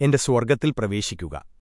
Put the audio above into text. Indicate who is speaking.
Speaker 1: എന്റെ സ്വർഗത്തിൽ പ്രവേശിക്കുക